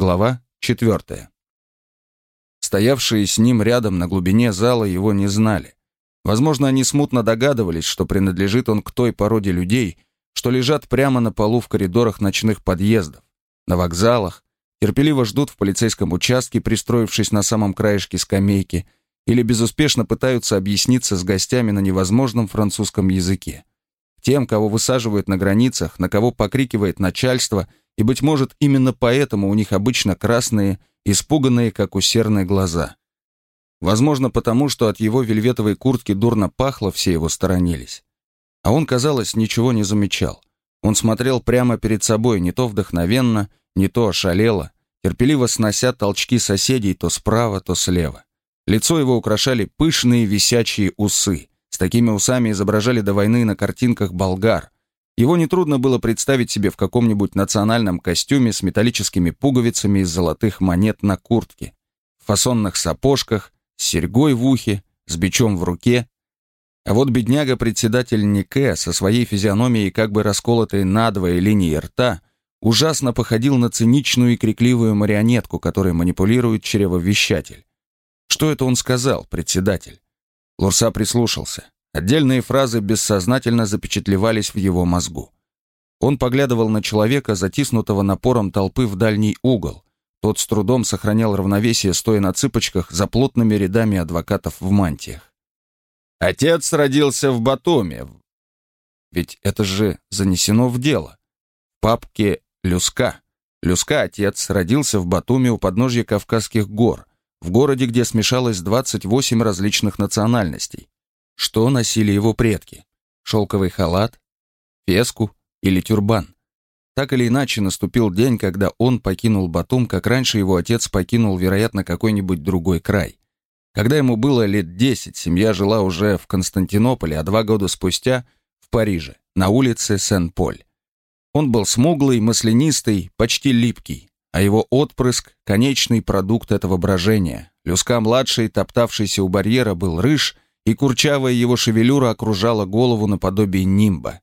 Глава 4. Стоявшие с ним рядом на глубине зала его не знали. Возможно, они смутно догадывались, что принадлежит он к той породе людей, что лежат прямо на полу в коридорах ночных подъездов, на вокзалах, терпеливо ждут в полицейском участке, пристроившись на самом краешке скамейки, или безуспешно пытаются объясниться с гостями на невозможном французском языке. Тем, кого высаживают на границах, на кого покрикивает начальство, и, быть может, именно поэтому у них обычно красные, испуганные, как усердные глаза. Возможно, потому что от его вельветовой куртки дурно пахло, все его сторонились. А он, казалось, ничего не замечал. Он смотрел прямо перед собой, не то вдохновенно, не то ошалело, терпеливо снося толчки соседей то справа, то слева. Лицо его украшали пышные висячие усы. С такими усами изображали до войны на картинках болгар. Его нетрудно было представить себе в каком-нибудь национальном костюме с металлическими пуговицами из золотых монет на куртке, в фасонных сапожках, с серьгой в ухе, с бичом в руке. А вот бедняга-председатель Нике со своей физиономией, как бы расколотой надвое линией рта, ужасно походил на циничную и крикливую марионетку, которой манипулирует чревовещатель. Что это он сказал, председатель? Лурса прислушался. Отдельные фразы бессознательно запечатлевались в его мозгу. Он поглядывал на человека, затиснутого напором толпы в дальний угол. Тот с трудом сохранял равновесие, стоя на цыпочках за плотными рядами адвокатов в мантиях. «Отец родился в Батуме. Ведь это же занесено в дело. В папке Люска. Люска, отец, родился в Батуме у подножья Кавказских гор, в городе, где смешалось 28 различных национальностей. Что носили его предки? Шелковый халат, феску или тюрбан? Так или иначе, наступил день, когда он покинул Батум, как раньше его отец покинул, вероятно, какой-нибудь другой край. Когда ему было лет 10, семья жила уже в Константинополе, а два года спустя — в Париже, на улице Сен-Поль. Он был смуглый, маслянистый, почти липкий, а его отпрыск — конечный продукт этого брожения. Люска-младший, топтавшийся у барьера, был рыж, и курчавая его шевелюра окружала голову наподобие нимба.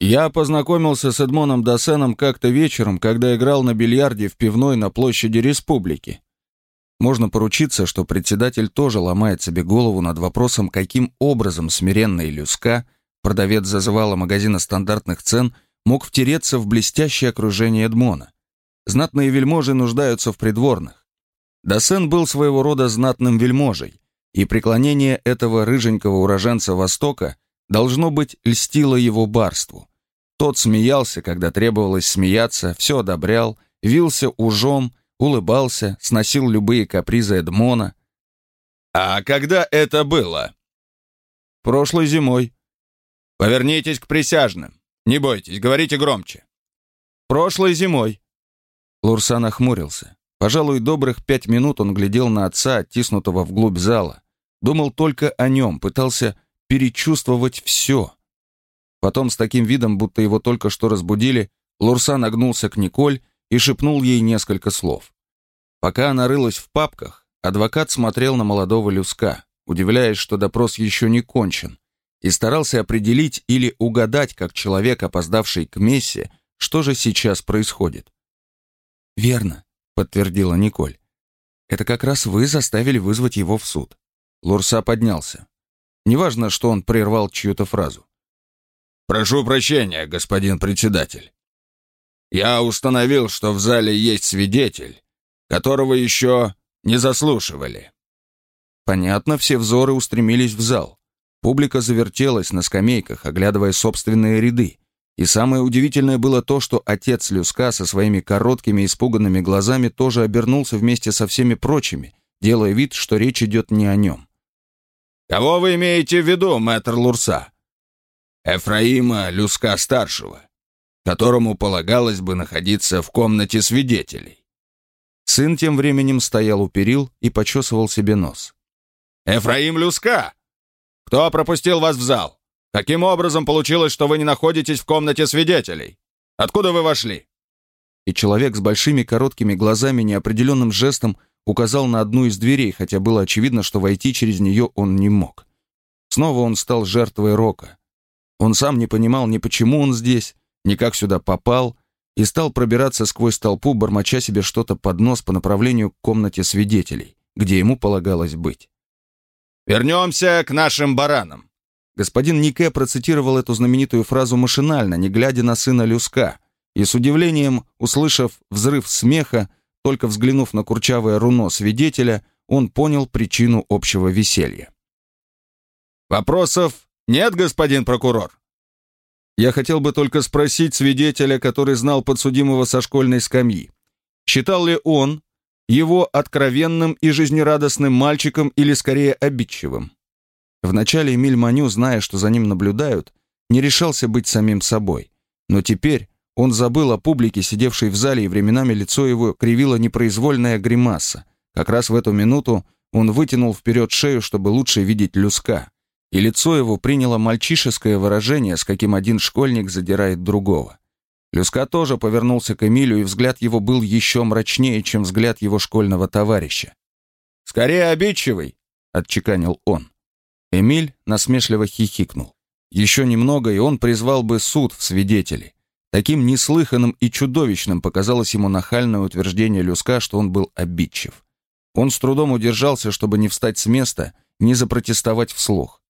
Я познакомился с Эдмоном Досеном как-то вечером, когда играл на бильярде в пивной на площади Республики. Можно поручиться, что председатель тоже ломает себе голову над вопросом, каким образом смиренный Люска, продавец зазывала магазина стандартных цен, мог втереться в блестящее окружение Эдмона. Знатные вельможи нуждаются в придворных. Досен был своего рода знатным вельможей, и преклонение этого рыженького уроженца Востока должно быть льстило его барству. Тот смеялся, когда требовалось смеяться, все одобрял, вился ужом, улыбался, сносил любые капризы Эдмона. «А когда это было?» «Прошлой зимой». «Повернитесь к присяжным. Не бойтесь, говорите громче». «Прошлой зимой». Лурсан охмурился. Пожалуй, добрых пять минут он глядел на отца, оттиснутого вглубь зала. Думал только о нем, пытался перечувствовать все. Потом с таким видом, будто его только что разбудили, Лурса нагнулся к Николь и шепнул ей несколько слов. Пока она рылась в папках, адвокат смотрел на молодого Люска, удивляясь, что допрос еще не кончен, и старался определить или угадать, как человек, опоздавший к мессе, что же сейчас происходит. «Верно», — подтвердила Николь. «Это как раз вы заставили вызвать его в суд». Лурса поднялся. Неважно, что он прервал чью-то фразу. «Прошу прощения, господин председатель. Я установил, что в зале есть свидетель, которого еще не заслушивали». Понятно, все взоры устремились в зал. Публика завертелась на скамейках, оглядывая собственные ряды. И самое удивительное было то, что отец Люска со своими короткими испуганными глазами тоже обернулся вместе со всеми прочими, делая вид, что речь идет не о нем. «Кого вы имеете в виду, мэтр Лурса?» Эфраима Люска-старшего, которому полагалось бы находиться в комнате свидетелей. Сын тем временем стоял у перил и почесывал себе нос. «Эфраим Люска! Кто пропустил вас в зал? Каким образом получилось, что вы не находитесь в комнате свидетелей? Откуда вы вошли?» И человек с большими короткими глазами неопределенным жестом указал на одну из дверей, хотя было очевидно, что войти через нее он не мог. Снова он стал жертвой рока. Он сам не понимал ни почему он здесь, ни как сюда попал, и стал пробираться сквозь толпу, бормоча себе что-то под нос по направлению к комнате свидетелей, где ему полагалось быть. «Вернемся к нашим баранам». Господин Нике процитировал эту знаменитую фразу машинально, не глядя на сына Люска, и с удивлением, услышав взрыв смеха, только взглянув на курчавое руно свидетеля, он понял причину общего веселья. «Вопросов нет, господин прокурор?» Я хотел бы только спросить свидетеля, который знал подсудимого со школьной скамьи. Считал ли он его откровенным и жизнерадостным мальчиком или скорее обидчивым? Вначале Эмиль Маню, зная, что за ним наблюдают, не решался быть самим собой. Но теперь он забыл о публике, сидевшей в зале, и временами лицо его кривило непроизвольная гримаса. Как раз в эту минуту он вытянул вперед шею, чтобы лучше видеть Люска и лицо его приняло мальчишеское выражение, с каким один школьник задирает другого. Люска тоже повернулся к Эмилю, и взгляд его был еще мрачнее, чем взгляд его школьного товарища. «Скорее обидчивый!» — отчеканил он. Эмиль насмешливо хихикнул. Еще немного, и он призвал бы суд в свидетели. Таким неслыханным и чудовищным показалось ему нахальное утверждение Люска, что он был обидчив. Он с трудом удержался, чтобы не встать с места, не запротестовать вслух.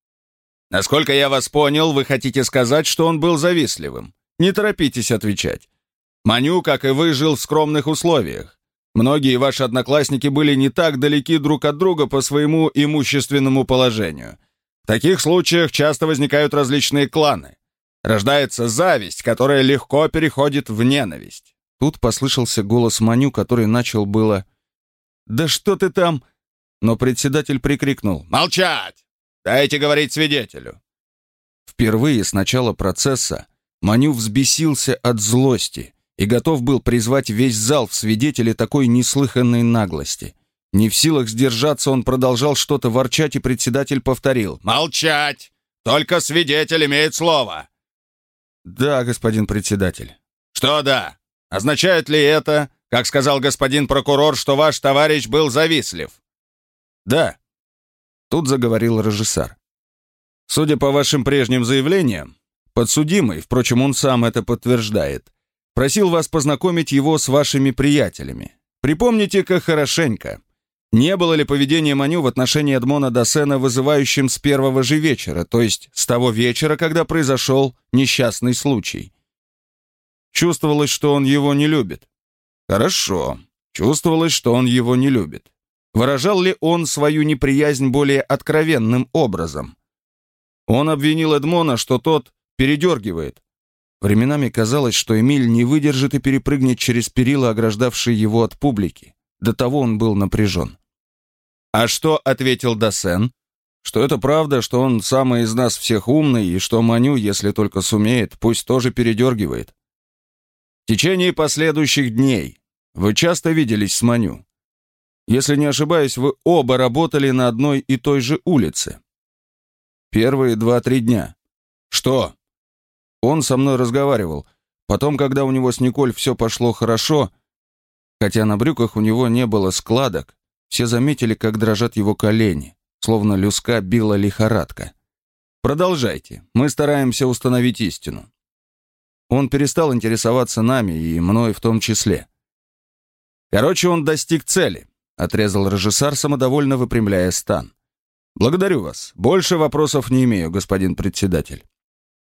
Насколько я вас понял, вы хотите сказать, что он был завистливым. Не торопитесь отвечать. Маню, как и вы, жил в скромных условиях. Многие ваши одноклассники были не так далеки друг от друга по своему имущественному положению. В таких случаях часто возникают различные кланы. Рождается зависть, которая легко переходит в ненависть. Тут послышался голос Маню, который начал было «Да что ты там?» Но председатель прикрикнул «Молчать! Дайте говорить свидетелю». Впервые с начала процесса Маню взбесился от злости и готов был призвать весь зал в свидетели такой неслыханной наглости. Не в силах сдержаться, он продолжал что-то ворчать, и председатель повторил. «Молчать! Только свидетель имеет слово!» «Да, господин председатель». «Что да? Означает ли это, как сказал господин прокурор, что ваш товарищ был завистлив?» «Да». Тут заговорил режиссер. «Судя по вашим прежним заявлениям, подсудимый, впрочем, он сам это подтверждает, просил вас познакомить его с вашими приятелями. Припомните-ка хорошенько, не было ли поведение Маню в отношении Эдмона Досена вызывающим с первого же вечера, то есть с того вечера, когда произошел несчастный случай? Чувствовалось, что он его не любит. Хорошо. Чувствовалось, что он его не любит. Выражал ли он свою неприязнь более откровенным образом? Он обвинил Эдмона, что тот передергивает. Временами казалось, что Эмиль не выдержит и перепрыгнет через перила, ограждавшие его от публики. До того он был напряжен. А что ответил Досен? Что это правда, что он самый из нас всех умный, и что Маню, если только сумеет, пусть тоже передергивает. В течение последующих дней вы часто виделись с Маню. Если не ошибаюсь, вы оба работали на одной и той же улице. Первые два-три дня. Что? Он со мной разговаривал. Потом, когда у него с Николь все пошло хорошо, хотя на брюках у него не было складок, все заметили, как дрожат его колени, словно люска била лихорадка. Продолжайте. Мы стараемся установить истину. Он перестал интересоваться нами, и мной в том числе. Короче, он достиг цели отрезал режиссер, самодовольно выпрямляя стан. «Благодарю вас. Больше вопросов не имею, господин председатель».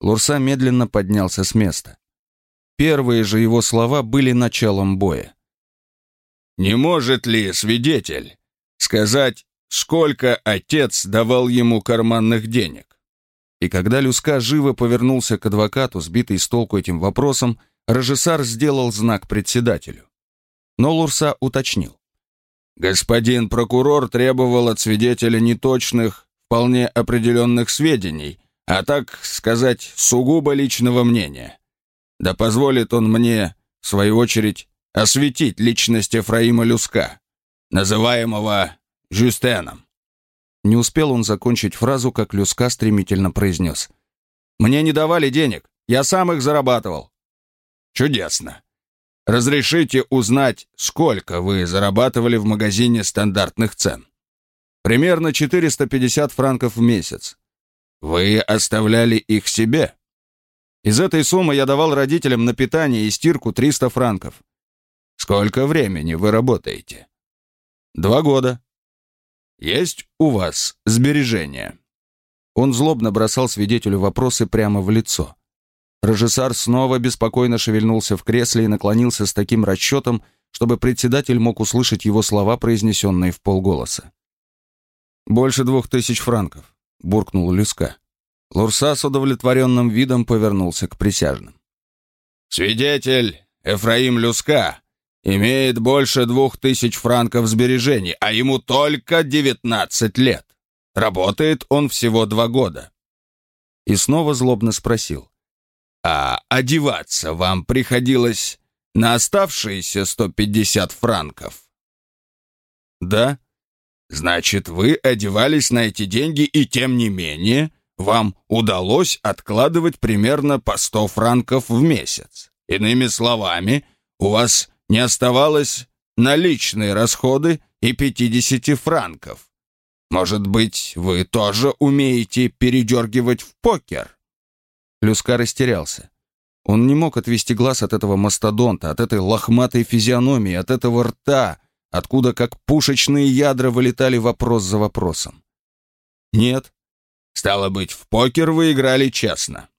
Лурса медленно поднялся с места. Первые же его слова были началом боя. «Не может ли свидетель сказать, сколько отец давал ему карманных денег?» И когда Люска живо повернулся к адвокату, сбитый с толку этим вопросом, режиссер сделал знак председателю. Но Лурса уточнил. Господин прокурор требовал от свидетеля неточных, вполне определенных сведений, а так сказать, сугубо личного мнения. Да позволит он мне, в свою очередь, осветить личность Ефраима Люска, называемого Жюстеном. Не успел он закончить фразу, как Люска стремительно произнес. «Мне не давали денег, я сам их зарабатывал». «Чудесно. Разрешите узнать, сколько вы зарабатывали в магазине стандартных цен? Примерно 450 франков в месяц. Вы оставляли их себе? Из этой суммы я давал родителям на питание и стирку 300 франков. Сколько времени вы работаете? Два года. Есть у вас сбережения? Он злобно бросал свидетелю вопросы прямо в лицо. Режиссар снова беспокойно шевельнулся в кресле и наклонился с таким расчетом, чтобы председатель мог услышать его слова, произнесенные в полголоса. «Больше двух тысяч франков», — буркнул Люска. Лурса с удовлетворенным видом повернулся к присяжным. «Свидетель Эфраим Люска имеет больше двух тысяч франков сбережений, а ему только девятнадцать лет. Работает он всего два года». И снова злобно спросил. «А одеваться вам приходилось на оставшиеся сто пятьдесят франков?» «Да». «Значит, вы одевались на эти деньги и тем не менее...» вам удалось откладывать примерно по 100 франков в месяц. Иными словами, у вас не оставалось наличные расходы и 50 франков. Может быть, вы тоже умеете передергивать в покер?» Люска растерялся. Он не мог отвести глаз от этого мастодонта, от этой лохматой физиономии, от этого рта, откуда как пушечные ядра вылетали вопрос за вопросом. «Нет», Стало быть, в покер вы играли честно.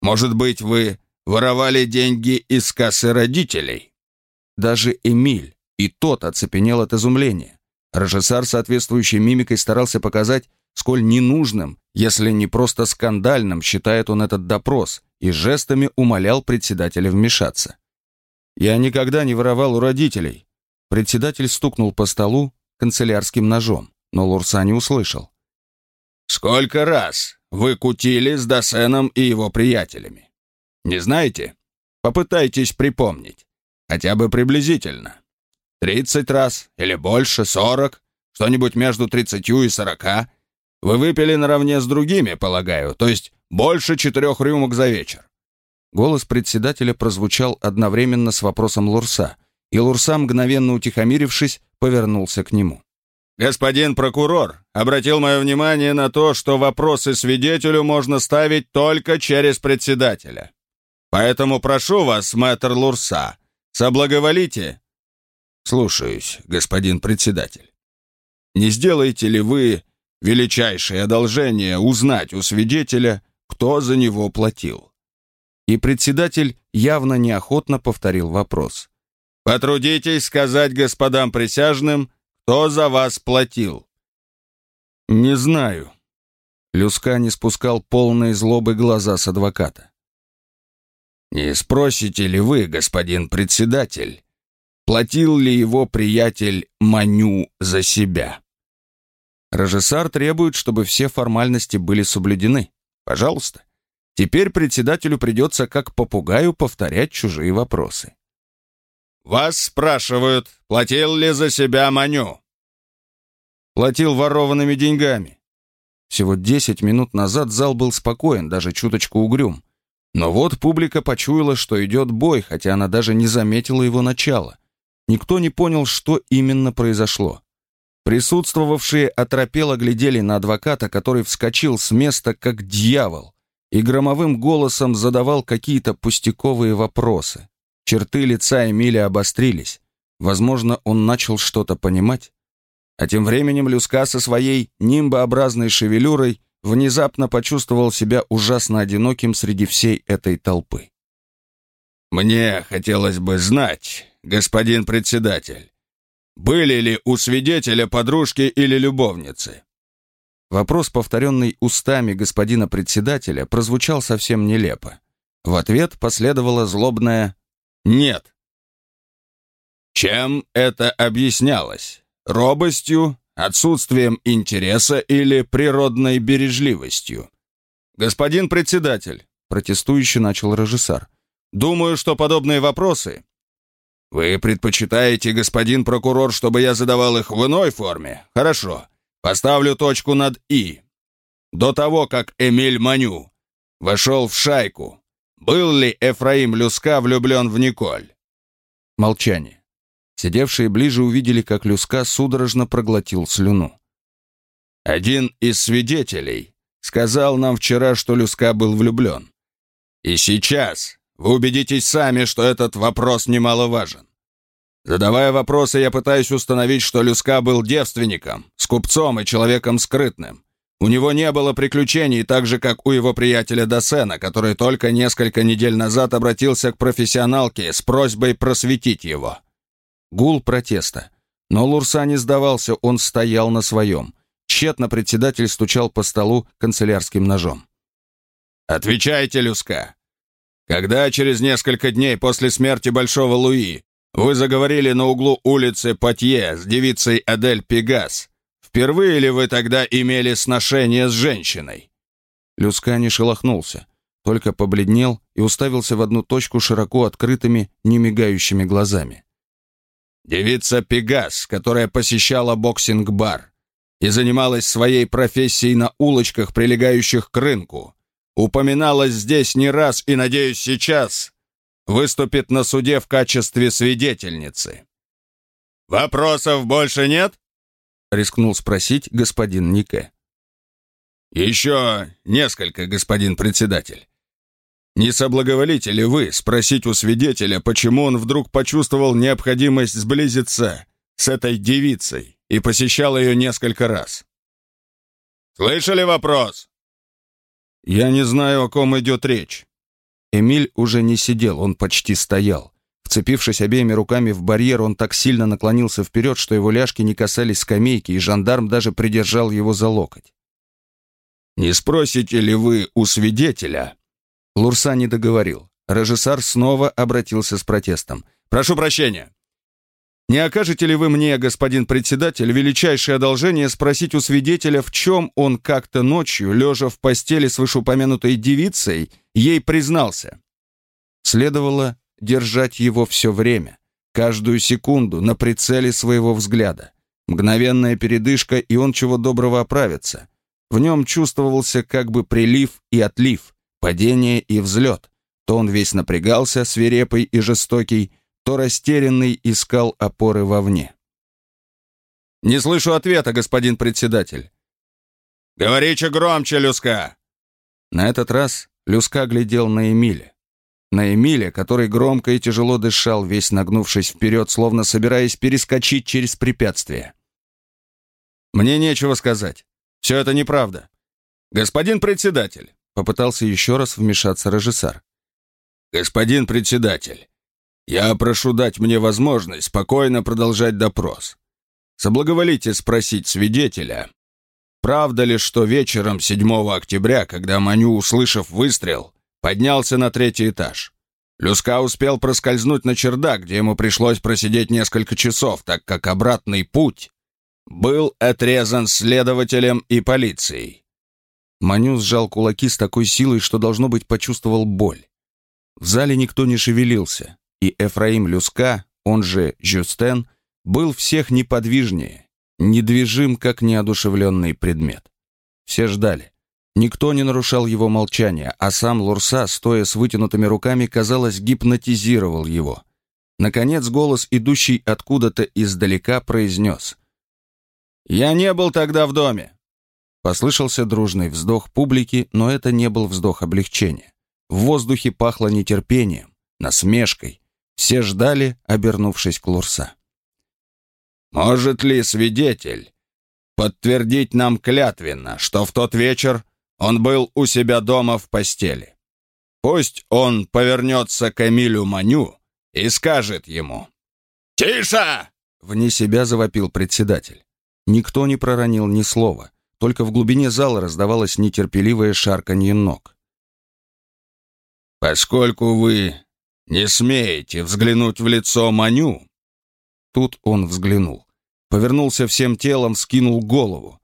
Может быть, вы воровали деньги из кассы родителей? Даже Эмиль, и тот оцепенел от изумления. Режиссар соответствующей мимикой старался показать, сколь ненужным, если не просто скандальным, считает он этот допрос, и жестами умолял председателя вмешаться. «Я никогда не воровал у родителей». Председатель стукнул по столу канцелярским ножом, но Лурса не услышал. Сколько раз вы кутили с Досеном и его приятелями? Не знаете? Попытайтесь припомнить. Хотя бы приблизительно. Тридцать раз или больше, сорок, что-нибудь между тридцатью и сорока. Вы выпили наравне с другими, полагаю, то есть больше четырех рюмок за вечер. Голос председателя прозвучал одновременно с вопросом Лурса, и Лурса, мгновенно утихомирившись, повернулся к нему. Господин прокурор обратил мое внимание на то, что вопросы свидетелю можно ставить только через председателя. Поэтому прошу вас, мэтр Лурса, соблаговолите. Слушаюсь, господин председатель. Не сделаете ли вы величайшее одолжение узнать у свидетеля, кто за него платил? И председатель явно неохотно повторил вопрос. Потрудитесь сказать господам присяжным, кто за вас платил?» «Не знаю». Люска не спускал полные злобы глаза с адвоката. «Не спросите ли вы, господин председатель, платил ли его приятель Маню за себя?» Режиссар требует, чтобы все формальности были соблюдены. Пожалуйста. Теперь председателю придется как попугаю повторять чужие вопросы. «Вас спрашивают, платил ли за себя Маню?» «Платил ворованными деньгами». Всего десять минут назад зал был спокоен, даже чуточку угрюм. Но вот публика почуяла, что идет бой, хотя она даже не заметила его начала. Никто не понял, что именно произошло. Присутствовавшие оторопело глядели на адвоката, который вскочил с места как дьявол и громовым голосом задавал какие-то пустяковые вопросы. Черты лица Эмиля обострились. Возможно, он начал что-то понимать. А тем временем Люска со своей нимбообразной шевелюрой внезапно почувствовал себя ужасно одиноким среди всей этой толпы. «Мне хотелось бы знать, господин председатель, были ли у свидетеля подружки или любовницы?» Вопрос, повторенный устами господина председателя, прозвучал совсем нелепо. В ответ последовало злобное нет. Чем это объяснялось? Робостью, отсутствием интереса или природной бережливостью? Господин председатель, протестующе начал режиссер, думаю, что подобные вопросы... Вы предпочитаете, господин прокурор, чтобы я задавал их в иной форме? Хорошо. Поставлю точку над «и». До того, как Эмиль Маню вошел в шайку, был ли Эфраим Люска влюблен в Николь? Молчание. Сидевшие ближе увидели, как Люска судорожно проглотил слюну. Один из свидетелей сказал нам вчера, что Люска был влюблен. И сейчас вы убедитесь сами, что этот вопрос немаловажен. Задавая вопросы, я пытаюсь установить, что Люска был девственником, скупцом и человеком скрытным. У него не было приключений, так же, как у его приятеля Досена, который только несколько недель назад обратился к профессионалке с просьбой просветить его. Гул протеста. Но Лурса не сдавался, он стоял на своем. Тщетно председатель стучал по столу канцелярским ножом. «Отвечайте, Люска. Когда через несколько дней после смерти Большого Луи вы заговорили на углу улицы Патье с девицей Адель Пегас, Впервые ли вы тогда имели сношение с женщиной?» Люска не шелохнулся, только побледнел и уставился в одну точку широко открытыми, немигающими глазами. «Девица Пегас, которая посещала боксинг-бар и занималась своей профессией на улочках, прилегающих к рынку, упоминалась здесь не раз и, надеюсь, сейчас выступит на суде в качестве свидетельницы. Вопросов больше нет?» рискнул спросить господин Нике. «Еще несколько, господин председатель. Не соблаговолите ли вы спросить у свидетеля, почему он вдруг почувствовал необходимость сблизиться с этой девицей и посещал ее несколько раз?» «Слышали вопрос?» «Я не знаю, о ком идет речь». Эмиль уже не сидел, он почти стоял. Вцепившись обеими руками в барьер, он так сильно наклонился вперед, что его ляжки не касались скамейки, и жандарм даже придержал его за локоть. «Не спросите ли вы у свидетеля?» Лурса не договорил. Режиссар снова обратился с протестом. «Прошу прощения. Не окажете ли вы мне, господин председатель, величайшее одолжение спросить у свидетеля, в чем он как-то ночью, лежа в постели с вышеупомянутой девицей, ей признался?» Следовало держать его все время, каждую секунду на прицеле своего взгляда. Мгновенная передышка, и он чего доброго оправится. В нем чувствовался как бы прилив и отлив, падение и взлет. То он весь напрягался, свирепый и жестокий, то растерянный искал опоры вовне. «Не слышу ответа, господин председатель». «Говорите громче, Люска!» На этот раз Люска глядел на Эмиля на Эмиля, который громко и тяжело дышал, весь нагнувшись вперед, словно собираясь перескочить через препятствие. «Мне нечего сказать. Все это неправда. Господин председатель!» Попытался еще раз вмешаться режиссер. «Господин председатель, я прошу дать мне возможность спокойно продолжать допрос. Соблаговолите спросить свидетеля, правда ли, что вечером 7 октября, когда Маню, услышав выстрел, поднялся на третий этаж. Люска успел проскользнуть на чердак, где ему пришлось просидеть несколько часов, так как обратный путь был отрезан следователем и полицией. Маню сжал кулаки с такой силой, что, должно быть, почувствовал боль. В зале никто не шевелился, и Эфраим Люска, он же Жюстен, был всех неподвижнее, недвижим, как неодушевленный предмет. Все ждали. Никто не нарушал его молчания, а сам Лурса, стоя с вытянутыми руками, казалось, гипнотизировал его. Наконец голос, идущий откуда-то издалека, произнес. «Я не был тогда в доме!» Послышался дружный вздох публики, но это не был вздох облегчения. В воздухе пахло нетерпением, насмешкой. Все ждали, обернувшись к Лурса. «Может ли свидетель подтвердить нам клятвенно, что в тот вечер он был у себя дома в постели. Пусть он повернется к Эмилю Маню и скажет ему «Тише!» Вне себя завопил председатель. Никто не проронил ни слова, только в глубине зала раздавалось нетерпеливое шарканье ног. «Поскольку вы не смеете взглянуть в лицо Маню...» Тут он взглянул. Повернулся всем телом, скинул голову.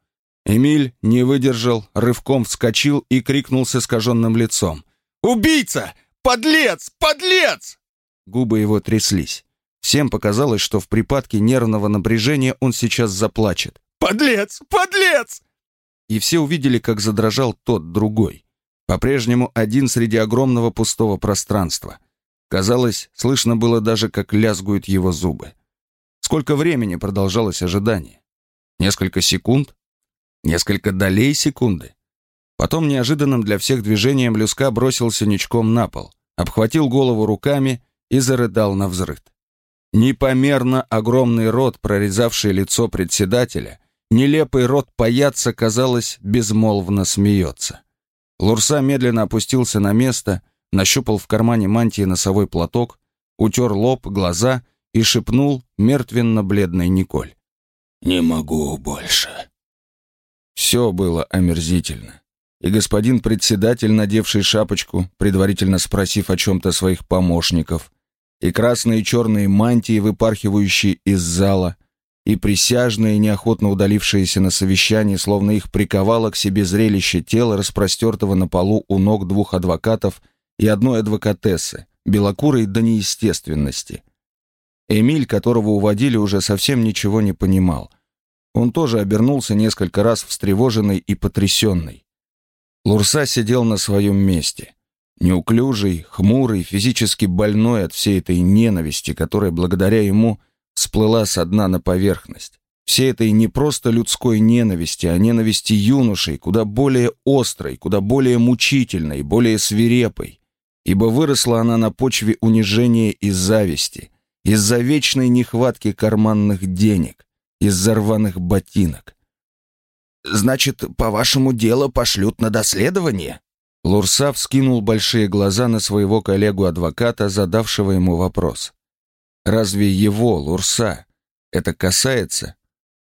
Эмиль не выдержал, рывком вскочил и крикнул с искаженным лицом. «Убийца! Подлец! Подлец!» Губы его тряслись. Всем показалось, что в припадке нервного напряжения он сейчас заплачет. «Подлец! Подлец!» И все увидели, как задрожал тот другой. По-прежнему один среди огромного пустого пространства. Казалось, слышно было даже, как лязгуют его зубы. Сколько времени продолжалось ожидание? Несколько секунд? Несколько долей секунды. Потом неожиданным для всех движением Люска бросился ничком на пол, обхватил голову руками и зарыдал на взрыд. Непомерно огромный рот, прорезавший лицо председателя, нелепый рот паяца, казалось, безмолвно смеется. Лурса медленно опустился на место, нащупал в кармане мантии носовой платок, утер лоб, глаза и шепнул мертвенно-бледной Николь. «Не могу больше». Все было омерзительно. И господин председатель, надевший шапочку, предварительно спросив о чем-то своих помощников, и красные и черные мантии, выпархивающие из зала, и присяжные, неохотно удалившиеся на совещание, словно их приковало к себе зрелище тела, распростертого на полу у ног двух адвокатов и одной адвокатессы, белокурой до неестественности. Эмиль, которого уводили, уже совсем ничего не понимал. Он тоже обернулся несколько раз встревоженный и потрясенный. Лурса сидел на своем месте. Неуклюжий, хмурый, физически больной от всей этой ненависти, которая благодаря ему всплыла со дна на поверхность. Всей этой не просто людской ненависти, а ненависти юношей, куда более острой, куда более мучительной, более свирепой. Ибо выросла она на почве унижения и зависти, из-за вечной нехватки карманных денег, из-за рваных ботинок. «Значит, по-вашему, дело пошлют на доследование?» Лурса вскинул большие глаза на своего коллегу-адвоката, задавшего ему вопрос. «Разве его, Лурса, это касается?»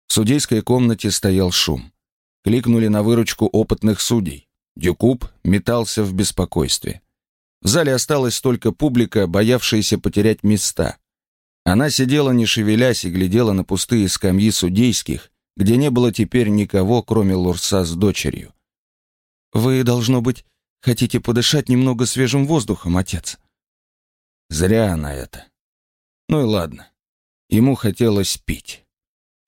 В судейской комнате стоял шум. Кликнули на выручку опытных судей. Дюкуб метался в беспокойстве. В зале осталась только публика, боявшаяся потерять места. Она сидела не шевелясь и глядела на пустые скамьи судейских, где не было теперь никого, кроме Лурса с дочерью. «Вы, должно быть, хотите подышать немного свежим воздухом, отец?» Зря она это. Ну и ладно. Ему хотелось пить.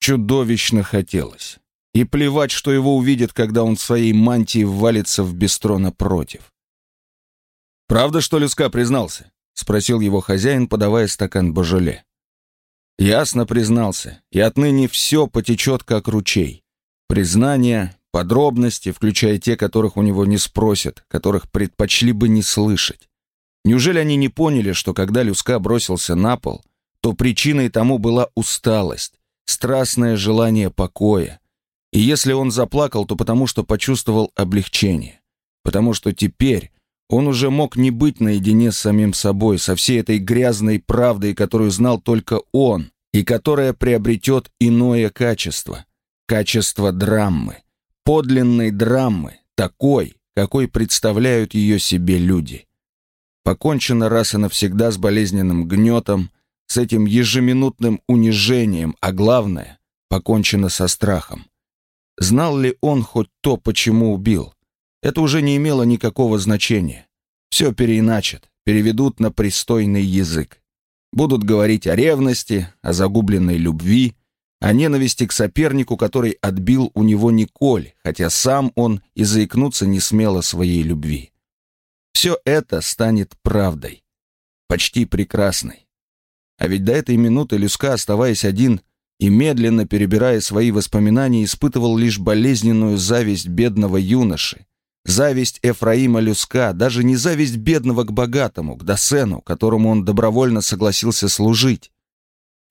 Чудовищно хотелось. И плевать, что его увидят, когда он в своей мантии валится в бистро напротив. «Правда, что Люска признался?» — спросил его хозяин, подавая стакан божоле. Ясно признался, и отныне все потечет как ручей. Признания, подробности, включая те, которых у него не спросят, которых предпочли бы не слышать. Неужели они не поняли, что когда Люска бросился на пол, то причиной тому была усталость, страстное желание покоя. И если он заплакал, то потому что почувствовал облегчение. Потому что теперь он уже мог не быть наедине с самим собой, со всей этой грязной правдой, которую знал только он, и которая приобретет иное качество. Качество драмы. Подлинной драмы, такой, какой представляют ее себе люди. Покончено раз и навсегда с болезненным гнетом, с этим ежеминутным унижением, а главное, покончено со страхом. Знал ли он хоть то, почему убил? Это уже не имело никакого значения. Все переиначат, переведут на пристойный язык. Будут говорить о ревности, о загубленной любви, о ненависти к сопернику, который отбил у него Николь, хотя сам он и заикнуться не смело своей любви. Все это станет правдой. Почти прекрасной. А ведь до этой минуты Люска, оставаясь один и медленно перебирая свои воспоминания, испытывал лишь болезненную зависть бедного юноши, Зависть Эфраима Люска, даже не зависть бедного к богатому, к Досену, которому он добровольно согласился служить,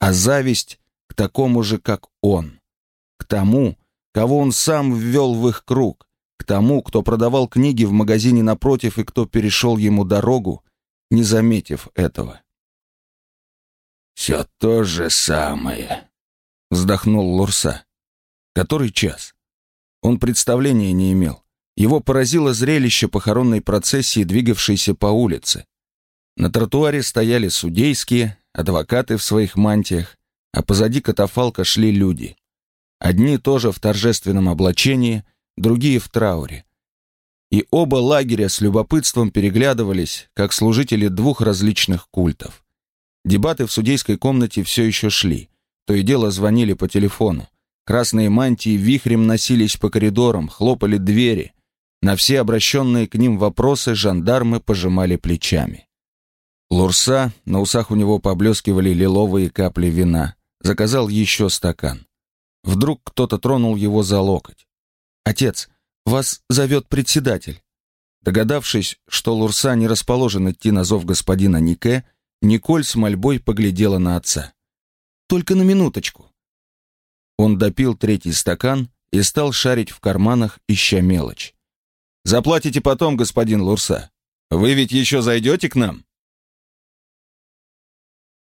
а зависть к такому же, как он, к тому, кого он сам ввел в их круг, к тому, кто продавал книги в магазине напротив и кто перешел ему дорогу, не заметив этого. «Все то же самое», — вздохнул Лурса. «Который час?» Он представления не имел. Его поразило зрелище похоронной процессии, двигавшейся по улице. На тротуаре стояли судейские, адвокаты в своих мантиях, а позади катафалка шли люди. Одни тоже в торжественном облачении, другие в трауре. И оба лагеря с любопытством переглядывались, как служители двух различных культов. Дебаты в судейской комнате все еще шли. То и дело звонили по телефону. Красные мантии вихрем носились по коридорам, хлопали двери. На все обращенные к ним вопросы жандармы пожимали плечами. Лурса, на усах у него поблескивали лиловые капли вина, заказал еще стакан. Вдруг кто-то тронул его за локоть. «Отец, «Вас зовет председатель». Догадавшись, что Лурса не расположен идти на зов господина Нике, Николь с мольбой поглядела на отца. «Только на минуточку». Он допил третий стакан и стал шарить в карманах, ища мелочь. «Заплатите потом, господин Лурса. Вы ведь еще зайдете к нам?»